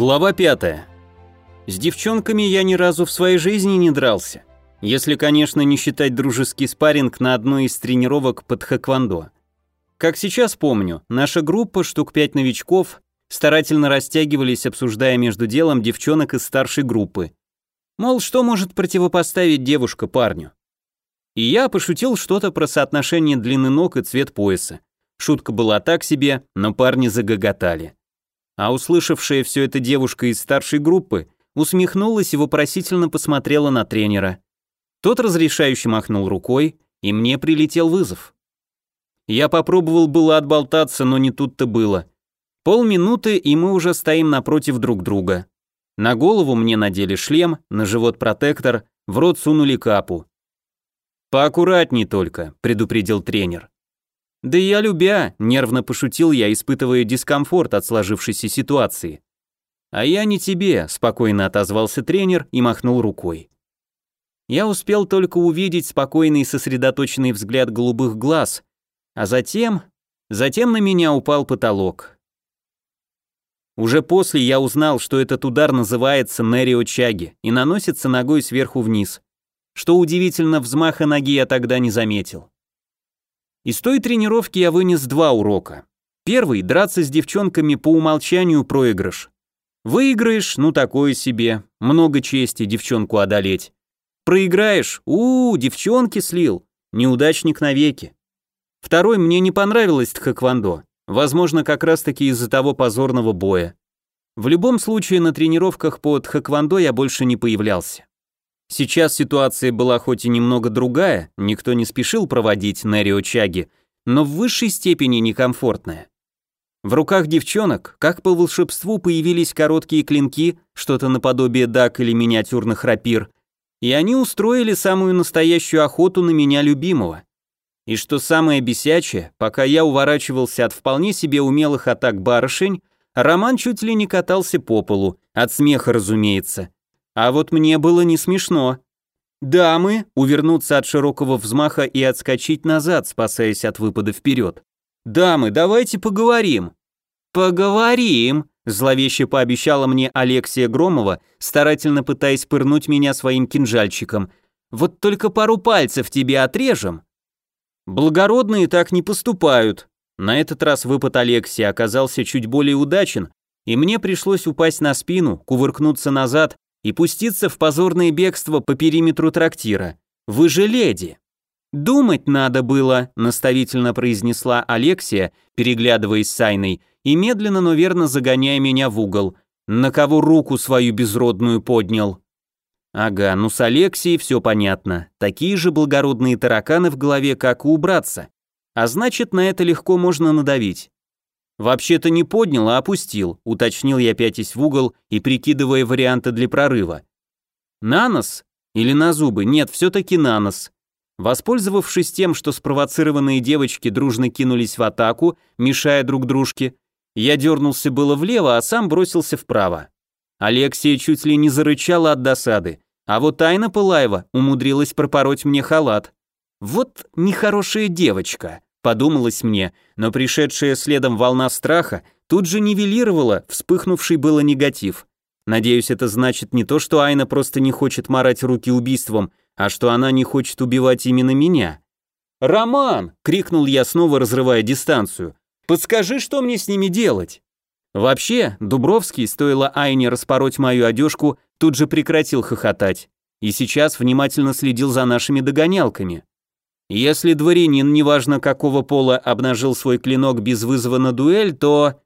Глава 5. С девчонками я ни разу в своей жизни не дрался. Если, конечно, не считать дружеский спарринг на одной из тренировок под хэквондо. Как сейчас помню, наша группа, штук пять новичков, старательно растягивались, обсуждая между делом девчонок из старшей группы. Мол, что может противопоставить девушка парню? И я пошутил что-то про соотношение длины ног и цвет пояса. Шутка была так себе, но парни загоготали а услышавшая все это девушка из старшей группы усмехнулась и вопросительно посмотрела на тренера. Тот разрешающе махнул рукой, и мне прилетел вызов. Я попробовал было отболтаться, но не тут-то было. Полминуты, и мы уже стоим напротив друг друга. На голову мне надели шлем, на живот протектор, в рот сунули капу. «Поаккуратней только», — предупредил тренер. Да я любя, нервно пошутил я, испытывая дискомфорт от сложившейся ситуации. А я не тебе, спокойно отозвался тренер и махнул рукой. Я успел только увидеть спокойный сосредоточенный взгляд голубых глаз, а затем, затем на меня упал потолок. Уже после я узнал, что этот удар называется Нерио Чаги и наносится ногой сверху вниз. Что удивительно, взмаха ноги я тогда не заметил. Из той тренировки я вынес два урока. Первый – драться с девчонками по умолчанию проигрыш. Выиграешь, ну такое себе, много чести девчонку одолеть. Проиграешь, у, -у девчонки слил, неудачник навеки. Второй мне не понравилось тхэквондо, возможно, как раз таки из-за того позорного боя. В любом случае на тренировках по тхэквондо я больше не появлялся. Сейчас ситуация была хоть и немного другая, никто не спешил проводить Нерио Чаги, но в высшей степени некомфортная. В руках девчонок, как по волшебству, появились короткие клинки, что-то наподобие дак или миниатюрных рапир, и они устроили самую настоящую охоту на меня любимого. И что самое бесячее, пока я уворачивался от вполне себе умелых атак барышень, Роман чуть ли не катался по полу, от смеха, разумеется, а вот мне было не смешно. Дамы, увернуться от широкого взмаха и отскочить назад, спасаясь от выпада вперед. Дамы, давайте поговорим. Поговорим, зловеще пообещала мне Алексия Громова, старательно пытаясь пырнуть меня своим кинжальчиком. Вот только пару пальцев тебе отрежем. Благородные так не поступают. На этот раз выпад Алексия оказался чуть более удачен, и мне пришлось упасть на спину, кувыркнуться назад и пуститься в позорное бегство по периметру трактира. Вы же леди. Думать надо было, наставительно произнесла Алексия, переглядываясь с Айной, и медленно, но верно загоняя меня в угол. На кого руку свою безродную поднял? Ага, ну с Алексией все понятно. Такие же благородные тараканы в голове, как у братца. А значит, на это легко можно надавить. «Вообще-то не поднял, а опустил», — уточнил я пятясь в угол и прикидывая варианты для прорыва. «На нос? Или на зубы? Нет, все-таки на нос». Воспользовавшись тем, что спровоцированные девочки дружно кинулись в атаку, мешая друг дружке, я дернулся было влево, а сам бросился вправо. Алексия чуть ли не зарычала от досады, а вот Айна Пылаева умудрилась пропороть мне халат. Вот нехорошая девочка. Подумалось мне, но пришедшая следом волна страха тут же нивелировала вспыхнувший было негатив. Надеюсь, это значит не то, что Айна просто не хочет марать руки убийством, а что она не хочет убивать именно меня. «Роман!» — крикнул я, снова разрывая дистанцию. «Подскажи, что мне с ними делать?» Вообще, Дубровский, стоило Айне распороть мою одежку, тут же прекратил хохотать и сейчас внимательно следил за нашими догонялками. Если дворянин, неважно какого пола, обнажил свой клинок без вызова на дуэль, то...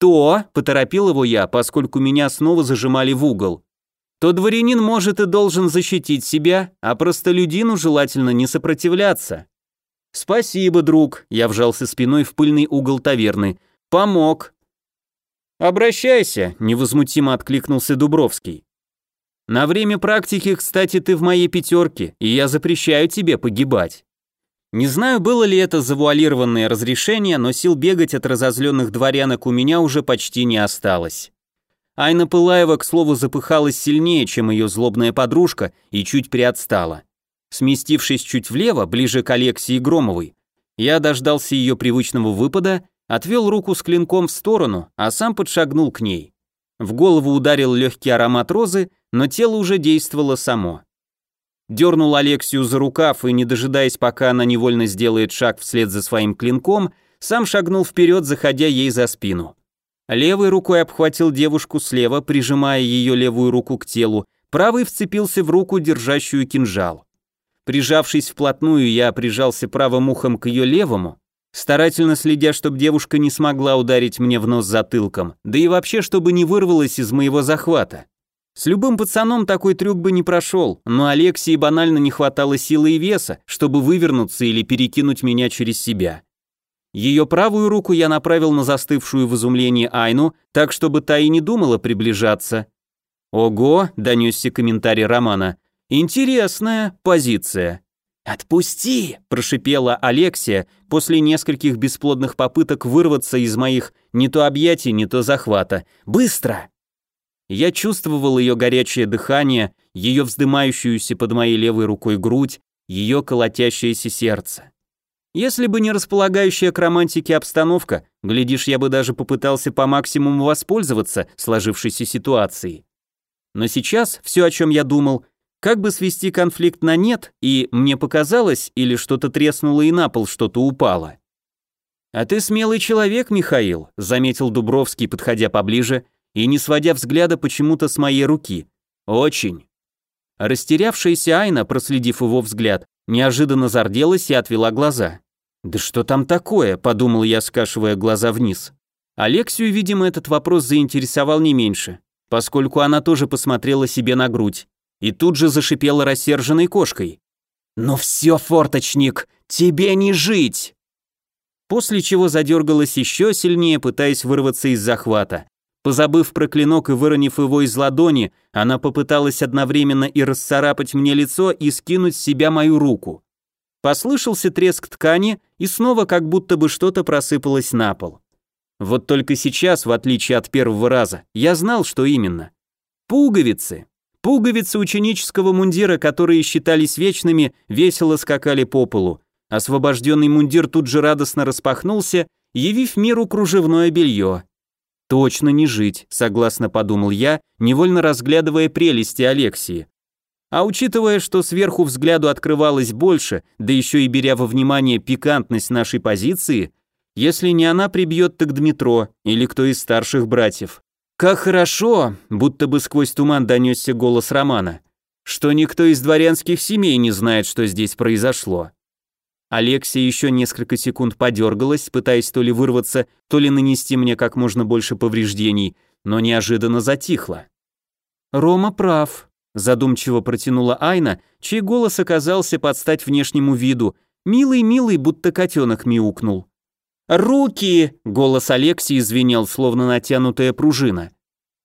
То, поторопил его я, поскольку меня снова зажимали в угол, то дворянин может и должен защитить себя, а простолюдину желательно не сопротивляться. «Спасибо, друг», — я вжался спиной в пыльный угол таверны. «Помог». «Обращайся», — невозмутимо откликнулся Дубровский. «На время практики, кстати, ты в моей пятерке, и я запрещаю тебе погибать». Не знаю, было ли это завуалированное разрешение, но сил бегать от разозленных дворянок у меня уже почти не осталось. Айна Пылаева, к слову, запыхалась сильнее, чем ее злобная подружка, и чуть приотстала. Сместившись чуть влево, ближе к Алексии Громовой, я дождался ее привычного выпада, отвел руку с клинком в сторону, а сам подшагнул к ней. В голову ударил легкий аромат розы, но тело уже действовало само. Дернул Алексию за рукав и, не дожидаясь, пока она невольно сделает шаг вслед за своим клинком, сам шагнул вперед, заходя ей за спину. Левой рукой обхватил девушку слева, прижимая ее левую руку к телу, правый вцепился в руку, держащую кинжал. Прижавшись вплотную, я прижался правым ухом к ее левому, старательно следя, чтобы девушка не смогла ударить мне в нос затылком, да и вообще, чтобы не вырвалась из моего захвата. С любым пацаном такой трюк бы не прошел, но Алексии банально не хватало силы и веса, чтобы вывернуться или перекинуть меня через себя. Ее правую руку я направил на застывшую в изумлении Айну, так чтобы та и не думала приближаться. «Ого!» — донесся комментарий Романа. «Интересная позиция». «Отпусти!» – прошипела Алексия после нескольких бесплодных попыток вырваться из моих не то объятий, не то захвата. «Быстро!» Я чувствовал ее горячее дыхание, ее вздымающуюся под моей левой рукой грудь, ее колотящееся сердце. Если бы не располагающая к романтике обстановка, глядишь, я бы даже попытался по максимуму воспользоваться сложившейся ситуацией. Но сейчас все, о чем я думал, как бы свести конфликт на нет, и мне показалось, или что-то треснуло и на пол что-то упало. «А ты смелый человек, Михаил», — заметил Дубровский, подходя поближе и не сводя взгляда почему-то с моей руки. «Очень». Растерявшаяся Айна, проследив его взгляд, неожиданно зарделась и отвела глаза. «Да что там такое?» – подумал я, скашивая глаза вниз. Алексию, видимо, этот вопрос заинтересовал не меньше, поскольку она тоже посмотрела себе на грудь и тут же зашипела рассерженной кошкой. «Ну все, форточник, тебе не жить!» После чего задергалась еще сильнее, пытаясь вырваться из захвата. Позабыв про клинок и выронив его из ладони, она попыталась одновременно и расцарапать мне лицо, и скинуть с себя мою руку. Послышался треск ткани, и снова как будто бы что-то просыпалось на пол. Вот только сейчас, в отличие от первого раза, я знал, что именно. Пуговицы. Пуговицы ученического мундира, которые считались вечными, весело скакали по полу. Освобожденный мундир тут же радостно распахнулся, явив миру кружевное белье. «Точно не жить», — согласно подумал я, невольно разглядывая прелести Алексии. А учитывая, что сверху взгляду открывалось больше, да еще и беря во внимание пикантность нашей позиции, если не она прибьет, так Дмитро или кто из старших братьев. «Как хорошо!» – будто бы сквозь туман донесся голос Романа. «Что никто из дворянских семей не знает, что здесь произошло». Алексия еще несколько секунд подергалась, пытаясь то ли вырваться, то ли нанести мне как можно больше повреждений, но неожиданно затихла. «Рома прав», – задумчиво протянула Айна, чей голос оказался под стать внешнему виду, милый-милый, будто котенок мяукнул. «Руки!» — голос Алексии звенел, словно натянутая пружина.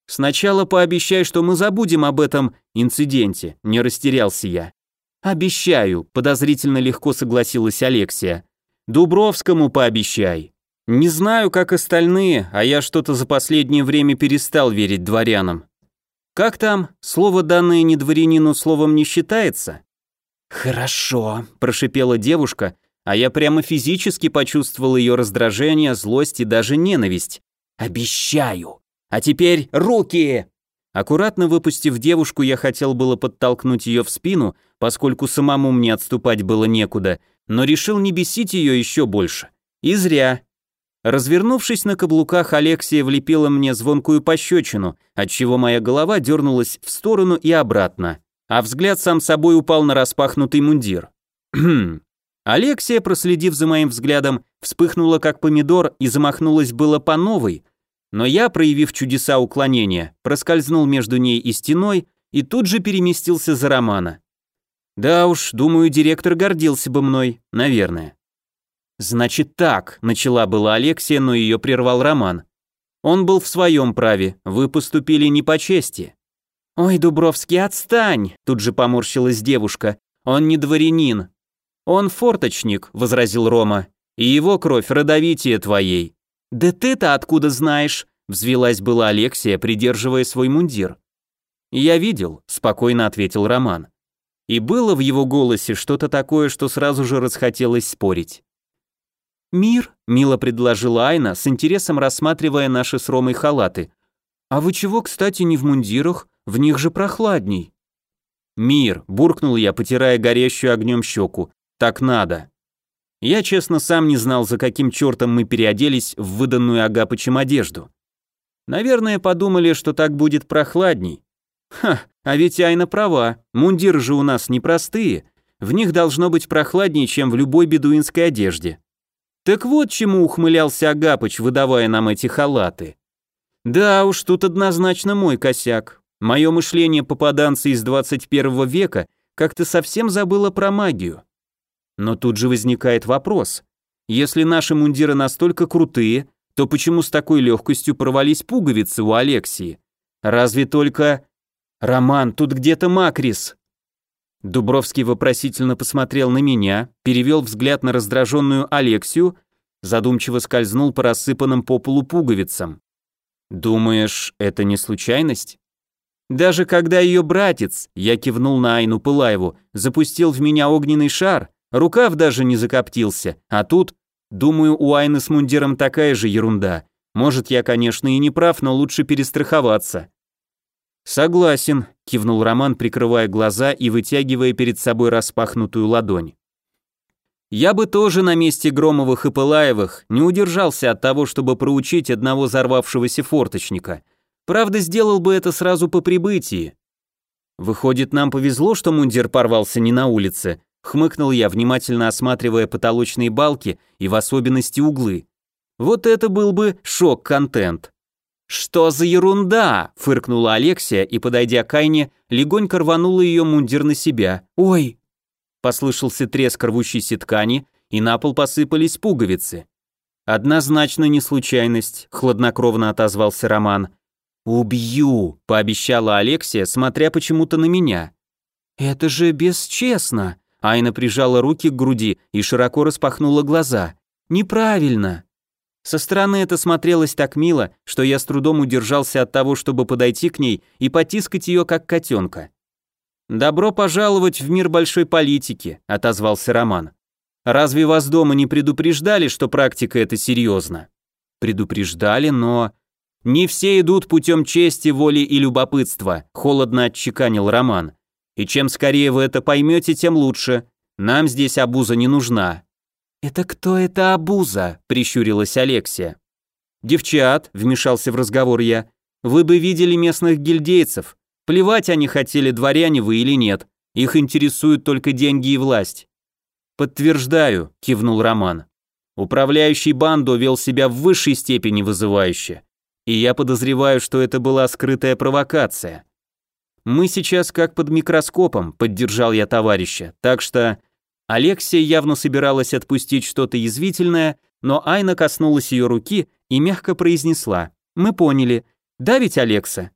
«Сначала пообещай, что мы забудем об этом инциденте», — не растерялся я. «Обещаю», — подозрительно легко согласилась Алексия. «Дубровскому пообещай». Не знаю, как остальные, а я что-то за последнее время перестал верить дворянам. Как там, слово данное не дворянину словом не считается? «Хорошо», — прошипела девушка, а я прямо физически почувствовал ее раздражение, злость и даже ненависть. «Обещаю! А теперь руки!» Аккуратно выпустив девушку, я хотел было подтолкнуть ее в спину, поскольку самому мне отступать было некуда, но решил не бесить ее еще больше. И зря. Развернувшись на каблуках, Алексия влепила мне звонкую пощечину, отчего моя голова дернулась в сторону и обратно, а взгляд сам собой упал на распахнутый мундир. Алексия, проследив за моим взглядом, вспыхнула как помидор и замахнулась было по новой, но я, проявив чудеса уклонения, проскользнул между ней и стеной и тут же переместился за Романа. Да уж, думаю, директор гордился бы мной, наверное. Значит так, начала была Алексия, но ее прервал Роман. Он был в своем праве, вы поступили не по чести. Ой, Дубровский, отстань, тут же поморщилась девушка. Он не дворянин, «Он форточник», — возразил Рома, — «и его кровь родовитее твоей». «Да ты-то откуда знаешь?» — взвелась была Алексия, придерживая свой мундир. «Я видел», — спокойно ответил Роман. И было в его голосе что-то такое, что сразу же расхотелось спорить. «Мир», — мило предложила Айна, с интересом рассматривая наши с Ромой халаты. «А вы чего, кстати, не в мундирах? В них же прохладней». «Мир», — буркнул я, потирая горящую огнем щеку. «Так надо». Я, честно, сам не знал, за каким чертом мы переоделись в выданную Агапычем одежду. Наверное, подумали, что так будет прохладней. Ха, а ведь Айна права, мундиры же у нас непростые, в них должно быть прохладнее, чем в любой бедуинской одежде. Так вот чему ухмылялся Агапыч, выдавая нам эти халаты. Да уж, тут однозначно мой косяк. Мое мышление попаданца из 21 века как-то совсем забыло про магию. Но тут же возникает вопрос. Если наши мундиры настолько крутые, то почему с такой легкостью порвались пуговицы у Алексии? Разве только... Роман, тут где-то Макрис. Дубровский вопросительно посмотрел на меня, перевел взгляд на раздраженную Алексию, задумчиво скользнул по рассыпанным по полу пуговицам. «Думаешь, это не случайность?» «Даже когда ее братец, я кивнул на Айну Пылаеву, запустил в меня огненный шар, Рукав даже не закоптился, а тут, думаю, у Айны с мундиром такая же ерунда. Может, я, конечно, и не прав, но лучше перестраховаться. Согласен, кивнул Роман, прикрывая глаза и вытягивая перед собой распахнутую ладонь. Я бы тоже на месте Громовых и Пылаевых не удержался от того, чтобы проучить одного взорвавшегося форточника. Правда, сделал бы это сразу по прибытии. Выходит, нам повезло, что мундир порвался не на улице, Хмыкнул я, внимательно осматривая потолочные балки и в особенности углы. Вот это был бы шок-контент. «Что за ерунда?» – фыркнула Алексия и, подойдя к Айне, легонько рванула ее мундир на себя. «Ой!» Послышался треск рвущейся ткани, и на пол посыпались пуговицы. «Однозначно не случайность», – хладнокровно отозвался Роман. «Убью», – пообещала Алексия, смотря почему-то на меня. «Это же бесчестно», Айна прижала руки к груди и широко распахнула глаза. «Неправильно!» Со стороны это смотрелось так мило, что я с трудом удержался от того, чтобы подойти к ней и потискать ее как котенка. «Добро пожаловать в мир большой политики», — отозвался Роман. «Разве вас дома не предупреждали, что практика это серьезно?» «Предупреждали, но...» «Не все идут путем чести, воли и любопытства», — холодно отчеканил Роман. И чем скорее вы это поймете, тем лучше. Нам здесь обуза не нужна». «Это кто это обуза?» – прищурилась Алексия. «Девчат», – вмешался в разговор я, – «вы бы видели местных гильдейцев. Плевать они хотели, дворяне вы или нет. Их интересуют только деньги и власть». «Подтверждаю», – кивнул Роман. Управляющий банду вел себя в высшей степени вызывающе. И я подозреваю, что это была скрытая провокация. Мы сейчас как под микроскопом, поддержал я товарища, так что... Алексия явно собиралась отпустить что-то язвительное, но Айна коснулась ее руки и мягко произнесла. «Мы поняли. Да ведь, Алекса?»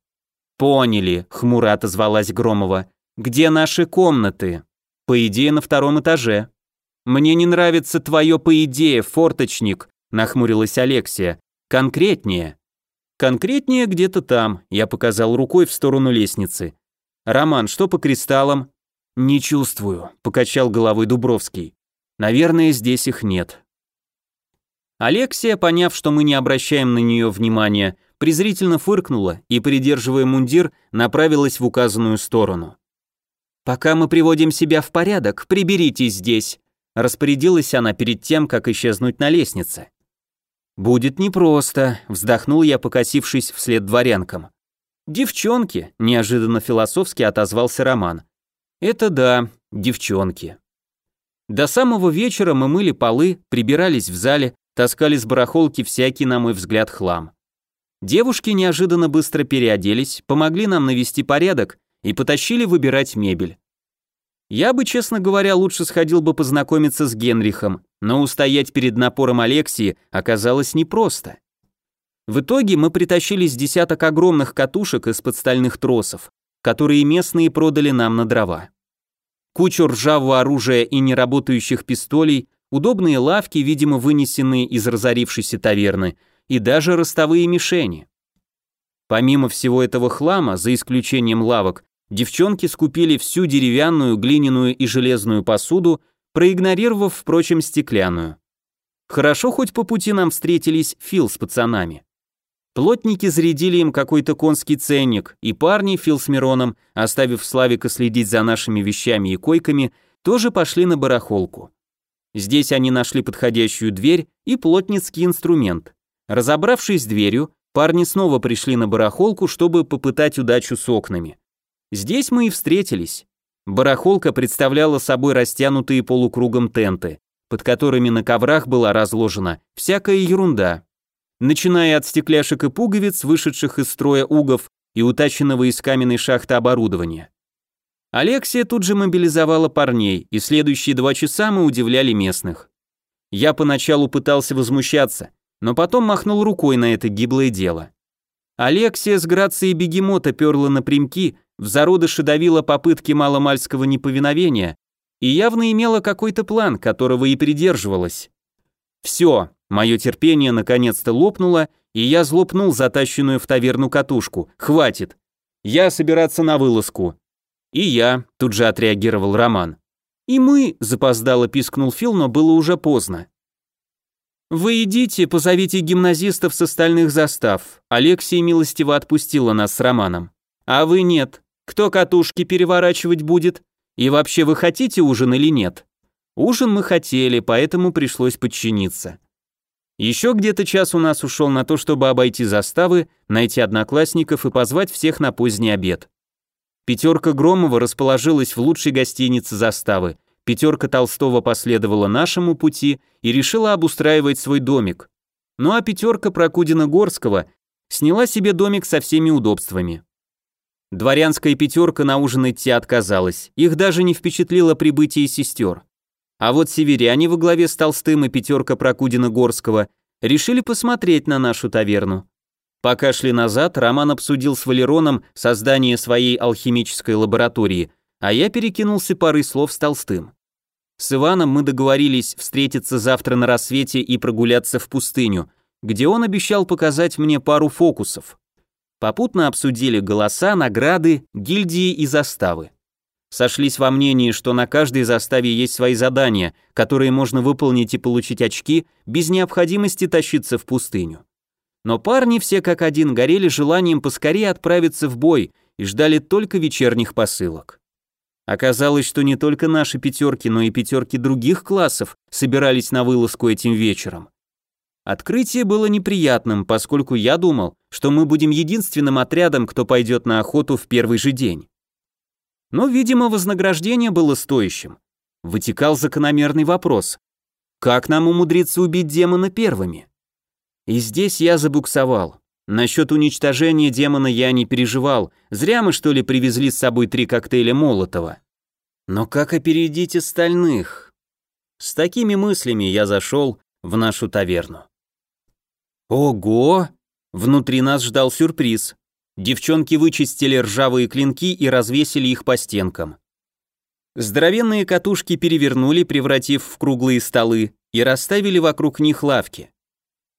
«Поняли», — хмуро отозвалась Громова. «Где наши комнаты?» «По идее, на втором этаже». «Мне не нравится твое «по идее», форточник», — нахмурилась Алексия. «Конкретнее». «Конкретнее где-то там», — я показал рукой в сторону лестницы. «Роман, что по кристаллам?» «Не чувствую», — покачал головой Дубровский. «Наверное, здесь их нет». Алексия, поняв, что мы не обращаем на нее внимания, презрительно фыркнула и, придерживая мундир, направилась в указанную сторону. «Пока мы приводим себя в порядок, приберитесь здесь», распорядилась она перед тем, как исчезнуть на лестнице. «Будет непросто», — вздохнул я, покосившись вслед дворянкам. «Девчонки», — неожиданно философски отозвался Роман. «Это да, девчонки». До самого вечера мы мыли полы, прибирались в зале, таскали с барахолки всякий, на мой взгляд, хлам. Девушки неожиданно быстро переоделись, помогли нам навести порядок и потащили выбирать мебель. Я бы, честно говоря, лучше сходил бы познакомиться с Генрихом, но устоять перед напором Алексии оказалось непросто. В итоге мы притащили с десяток огромных катушек из-под стальных тросов, которые местные продали нам на дрова. Кучу ржавого оружия и неработающих пистолей, удобные лавки, видимо, вынесенные из разорившейся таверны, и даже ростовые мишени. Помимо всего этого хлама, за исключением лавок, девчонки скупили всю деревянную, глиняную и железную посуду, проигнорировав, впрочем, стеклянную. Хорошо хоть по пути нам встретились Фил с пацанами. Плотники зарядили им какой-то конский ценник, и парни, Фил с Мироном, оставив Славика следить за нашими вещами и койками, тоже пошли на барахолку. Здесь они нашли подходящую дверь и плотницкий инструмент. Разобравшись с дверью, парни снова пришли на барахолку, чтобы попытать удачу с окнами. Здесь мы и встретились. Барахолка представляла собой растянутые полукругом тенты, под которыми на коврах была разложена всякая ерунда начиная от стекляшек и пуговиц, вышедших из строя угов и утащенного из каменной шахты оборудования. Алексия тут же мобилизовала парней, и следующие два часа мы удивляли местных. Я поначалу пытался возмущаться, но потом махнул рукой на это гиблое дело. Алексия с грацией бегемота перла напрямки, в зародыше давила попытки маломальского неповиновения и явно имела какой-то план, которого и придерживалась. Все, Мое терпение наконец-то лопнуло, и я злопнул затащенную в таверну катушку. Хватит. Я собираться на вылазку. И я, тут же отреагировал Роман. И мы, запоздало пискнул Фил, но было уже поздно. «Вы идите, позовите гимназистов с остальных застав». Алексия милостиво отпустила нас с Романом. «А вы нет. Кто катушки переворачивать будет? И вообще вы хотите ужин или нет?» Ужин мы хотели, поэтому пришлось подчиниться. Еще где-то час у нас ушел на то, чтобы обойти заставы, найти одноклассников и позвать всех на поздний обед. Пятерка Громова расположилась в лучшей гостинице заставы, пятерка Толстого последовала нашему пути и решила обустраивать свой домик. Ну а пятерка Прокудина-Горского сняла себе домик со всеми удобствами. Дворянская пятерка на ужин идти отказалась, их даже не впечатлило прибытие сестер. А вот северяне во главе с Толстым и пятерка Прокудина-Горского решили посмотреть на нашу таверну. Пока шли назад, Роман обсудил с Валероном создание своей алхимической лаборатории, а я перекинулся парой слов с Толстым. С Иваном мы договорились встретиться завтра на рассвете и прогуляться в пустыню, где он обещал показать мне пару фокусов. Попутно обсудили голоса, награды, гильдии и заставы сошлись во мнении, что на каждой заставе есть свои задания, которые можно выполнить и получить очки без необходимости тащиться в пустыню. Но парни все как один горели желанием поскорее отправиться в бой и ждали только вечерних посылок. Оказалось, что не только наши пятерки, но и пятерки других классов собирались на вылазку этим вечером. Открытие было неприятным, поскольку я думал, что мы будем единственным отрядом, кто пойдет на охоту в первый же день. Но, видимо, вознаграждение было стоящим. Вытекал закономерный вопрос. Как нам умудриться убить демона первыми? И здесь я забуксовал. Насчет уничтожения демона я не переживал. Зря мы, что ли, привезли с собой три коктейля Молотова. Но как опередить остальных? С такими мыслями я зашел в нашу таверну. Ого! Внутри нас ждал сюрприз. Девчонки вычистили ржавые клинки и развесили их по стенкам. Здоровенные катушки перевернули, превратив в круглые столы, и расставили вокруг них лавки.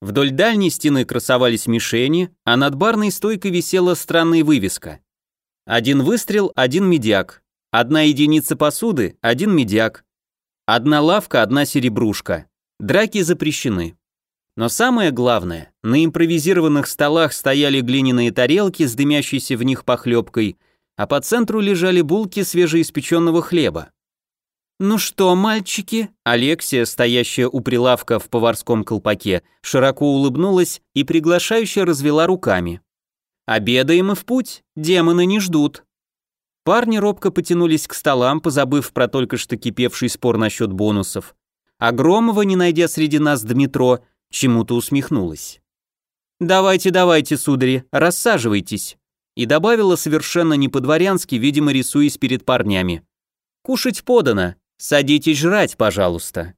Вдоль дальней стены красовались мишени, а над барной стойкой висела странная вывеска. Один выстрел, один медяк. Одна единица посуды, один медяк. Одна лавка, одна серебрушка. Драки запрещены. Но самое главное, на импровизированных столах стояли глиняные тарелки с дымящейся в них похлебкой, а по центру лежали булки свежеиспеченного хлеба. «Ну что, мальчики?» Алексия, стоящая у прилавка в поварском колпаке, широко улыбнулась и приглашающе развела руками. «Обедаем и в путь, демоны не ждут». Парни робко потянулись к столам, позабыв про только что кипевший спор насчет бонусов. Громова, не найдя среди нас Дмитро, чему-то усмехнулась. «Давайте, давайте, судари, рассаживайтесь», и добавила совершенно не по-дворянски, видимо, рисуясь перед парнями. «Кушать подано, садитесь жрать, пожалуйста».